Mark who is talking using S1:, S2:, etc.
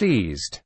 S1: pleased.